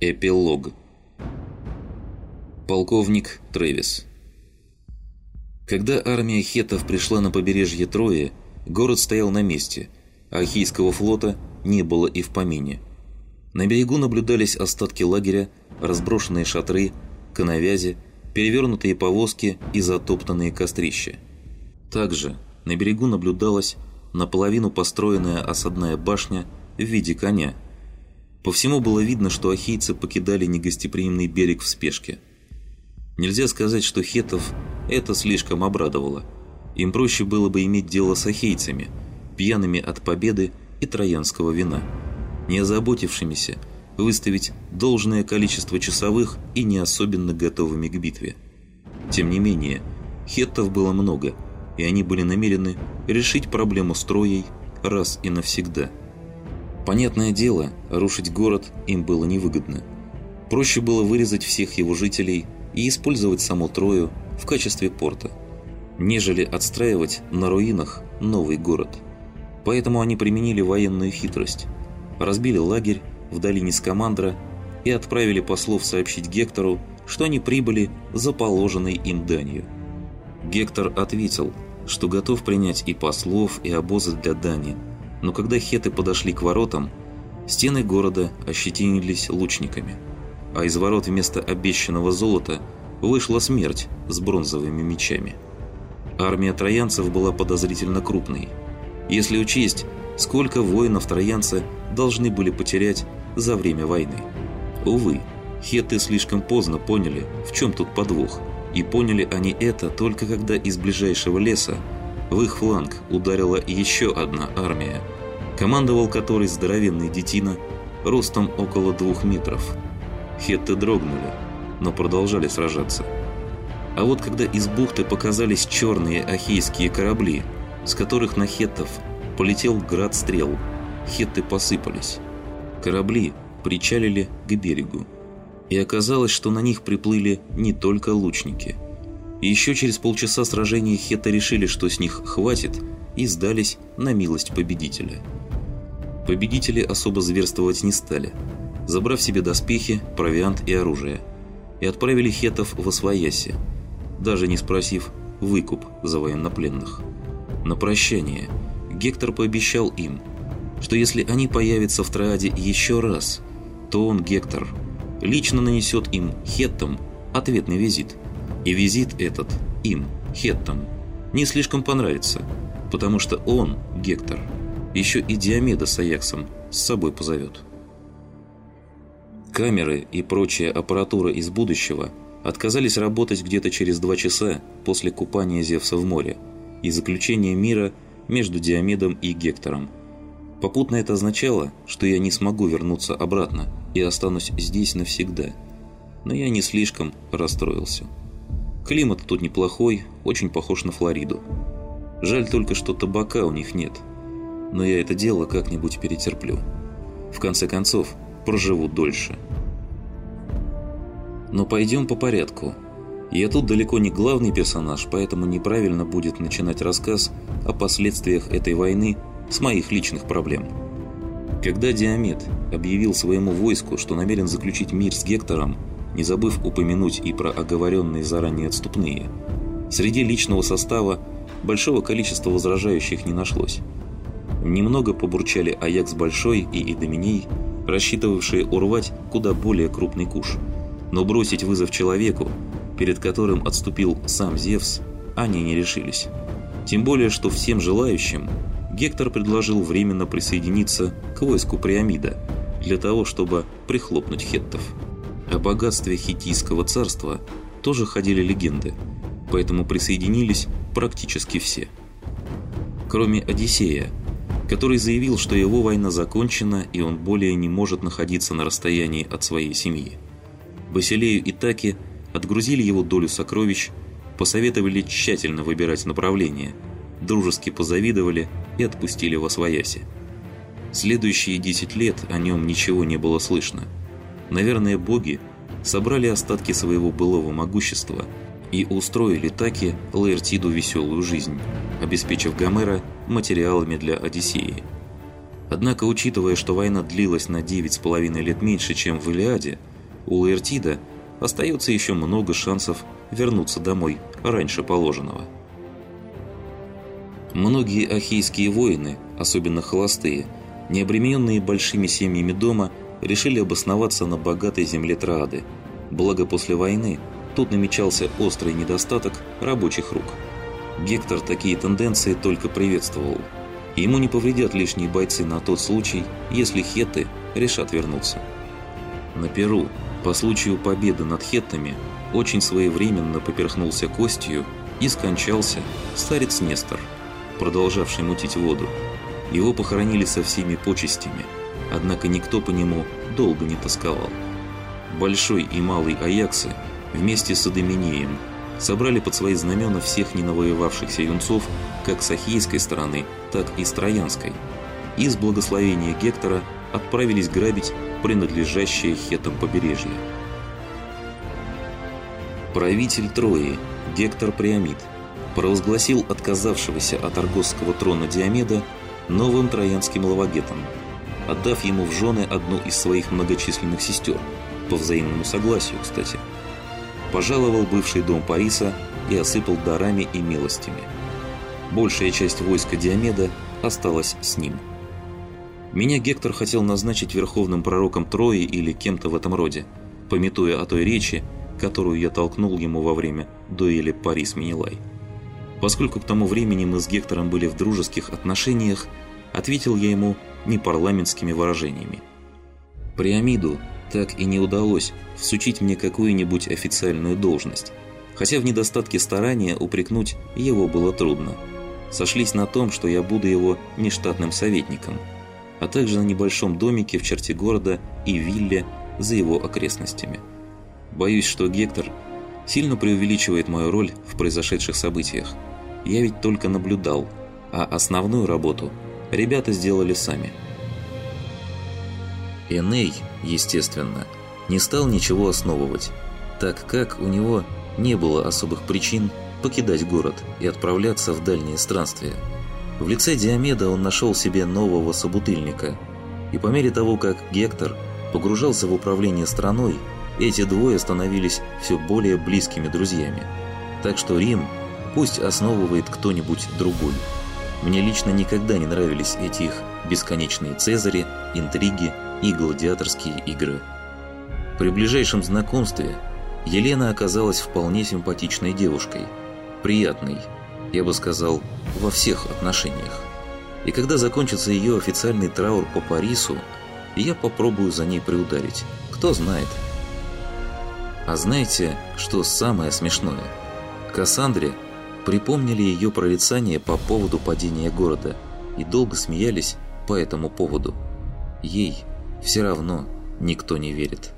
Эпилог Полковник Трэвис Когда армия хетов пришла на побережье Трои, город стоял на месте, а Ахийского флота не было и в помине. На берегу наблюдались остатки лагеря, разброшенные шатры, коновязи, перевернутые повозки и затоптанные кострища. Также на берегу наблюдалась наполовину построенная осадная башня в виде коня. По всему было видно, что ахийцы покидали негостеприимный берег в спешке. Нельзя сказать, что хетов это слишком обрадовало. Им проще было бы иметь дело с ахейцами, пьяными от победы и троянского вина, не озаботившимися выставить должное количество часовых и не особенно готовыми к битве. Тем не менее, хеттов было много, и они были намерены решить проблему с Троей раз и навсегда. Понятное дело, рушить город им было невыгодно. Проще было вырезать всех его жителей и использовать саму Трою в качестве порта, нежели отстраивать на руинах новый город. Поэтому они применили военную хитрость. Разбили лагерь в долине Скамандра и отправили послов сообщить Гектору, что они прибыли за положенной им данью. Гектор ответил, что готов принять и послов, и обозы для дани, но когда хеты подошли к воротам, стены города ощетинились лучниками, а из ворот вместо обещанного золота вышла смерть с бронзовыми мечами. Армия троянцев была подозрительно крупной. Если учесть, сколько воинов троянцы должны были потерять за время войны. Увы, хетты слишком поздно поняли, в чем тут подвох, и поняли они это только когда из ближайшего леса в их фланг ударила еще одна армия, командовал которой здоровенный детина ростом около двух метров. Хетты дрогнули, но продолжали сражаться. А вот когда из бухты показались черные ахейские корабли, с которых на хеттов полетел град стрел, хетты посыпались. Корабли причалили к берегу. И оказалось, что на них приплыли не только лучники. Еще через полчаса сражения хетты решили, что с них хватит, и сдались на милость победителя. Победители особо зверствовать не стали, забрав себе доспехи, провиант и оружие, и отправили хетов в Освояси, даже не спросив выкуп за военнопленных. На прощание Гектор пообещал им – что если они появятся в Троаде еще раз, то он, Гектор, лично нанесет им, хеттам, ответный визит. И визит этот им, хеттам, не слишком понравится, потому что он, Гектор, еще и Диомеда с Аяксом с собой позовет. Камеры и прочая аппаратура из будущего отказались работать где-то через два часа после купания Зевса в море и заключения мира между Диомедом и Гектором – Попутно это означало, что я не смогу вернуться обратно и останусь здесь навсегда. Но я не слишком расстроился. Климат тут неплохой, очень похож на Флориду. Жаль только, что табака у них нет. Но я это дело как-нибудь перетерплю. В конце концов, проживу дольше. Но пойдем по порядку. Я тут далеко не главный персонаж, поэтому неправильно будет начинать рассказ о последствиях этой войны с моих личных проблем. Когда Диамет объявил своему войску, что намерен заключить мир с Гектором, не забыв упомянуть и про оговоренные заранее отступные, среди личного состава большого количества возражающих не нашлось. Немного побурчали Аякс Большой и Идоминей, рассчитывавшие урвать куда более крупный куш. Но бросить вызов человеку, перед которым отступил сам Зевс, они не решились. Тем более, что всем желающим Гектор предложил временно присоединиться к войску Приамида для того, чтобы прихлопнуть хеттов. О богатстве хиттийского царства тоже ходили легенды, поэтому присоединились практически все. Кроме Одиссея, который заявил, что его война закончена и он более не может находиться на расстоянии от своей семьи. Басилею и Таки отгрузили его долю сокровищ, посоветовали тщательно выбирать направление – дружески позавидовали и отпустили во свояси. Следующие 10 лет о нем ничего не было слышно. Наверное, боги собрали остатки своего былого могущества и устроили таки Лаэртиду веселую жизнь, обеспечив Гомера материалами для Одиссеи. Однако, учитывая, что война длилась на 9,5 лет меньше, чем в Илиаде, у Лаэртида остается еще много шансов вернуться домой раньше положенного. Многие ахейские воины, особенно холостые, не обремененные большими семьями дома, решили обосноваться на богатой земле Траады. Благо после войны тут намечался острый недостаток рабочих рук. Гектор такие тенденции только приветствовал. Ему не повредят лишние бойцы на тот случай, если хетты решат вернуться. На Перу, по случаю победы над хеттами, очень своевременно поперхнулся костью и скончался старец Нестор, продолжавший мутить воду. Его похоронили со всеми почестями, однако никто по нему долго не тосковал. Большой и малый Аяксы вместе с Адеминеем собрали под свои знамена всех ненавоевавшихся юнцов как с ахейской стороны, так и с троянской, и с благословения Гектора отправились грабить принадлежащее хетам побережье. Правитель Трои, Гектор Приамид, провозгласил отказавшегося от аргосского трона Диомеда новым троянским лавагетом, отдав ему в жены одну из своих многочисленных сестер, по взаимному согласию, кстати. Пожаловал бывший дом Париса и осыпал дарами и милостями. Большая часть войска Диомеда осталась с ним. Меня Гектор хотел назначить верховным пророком Трои или кем-то в этом роде, пометуя о той речи, которую я толкнул ему во время дуэли Парис-Минилай. Поскольку к тому времени мы с Гектором были в дружеских отношениях, ответил я ему непарламентскими выражениями. Приамиду так и не удалось всучить мне какую-нибудь официальную должность, хотя в недостатке старания упрекнуть его было трудно. Сошлись на том, что я буду его нештатным советником, а также на небольшом домике в черте города и вилле за его окрестностями. Боюсь, что Гектор сильно преувеличивает мою роль в произошедших событиях. Я ведь только наблюдал, а основную работу ребята сделали сами. Эней, естественно, не стал ничего основывать, так как у него не было особых причин покидать город и отправляться в дальние странствия. В лице Диомеда он нашел себе нового собутыльника, и по мере того, как Гектор погружался в управление страной, эти двое становились все более близкими друзьями. Так что Рим пусть основывает кто-нибудь другой. Мне лично никогда не нравились эти их бесконечные цезари, интриги и гладиаторские игры. При ближайшем знакомстве Елена оказалась вполне симпатичной девушкой, приятной, я бы сказал, во всех отношениях. И когда закончится ее официальный траур по Парису, я попробую за ней приударить. Кто знает. А знаете, что самое смешное? Кассандре припомнили ее прорицание по поводу падения города и долго смеялись по этому поводу. Ей все равно никто не верит.